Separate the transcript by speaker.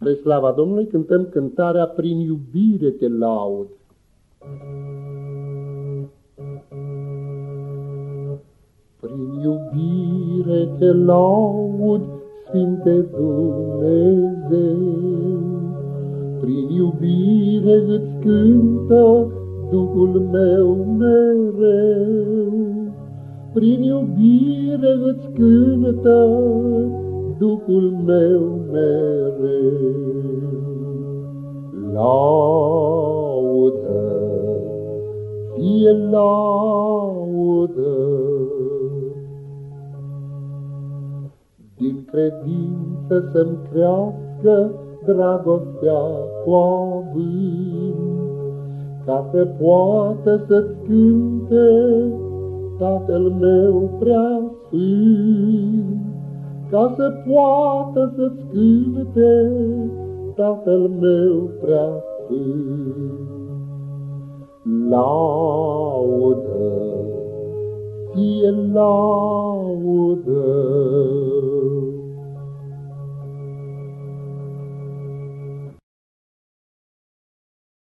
Speaker 1: Spre slava Domnului cântăm cântarea Prin iubire te laud. Prin iubire te laud, Sfinte Dumnezeu, Prin iubire îți cântă Duhul meu mereu. Prin iubire îți cântă Duhul meu mereu. Laudă, fie laudă, Din credință să-mi crească dragostea cu avânt, Ca să poată să-ți cânte Tatăl meu prea sfânt, ca să poată să-ți cânte Tatăl meu prea sfânt. Laudă, fie laudă,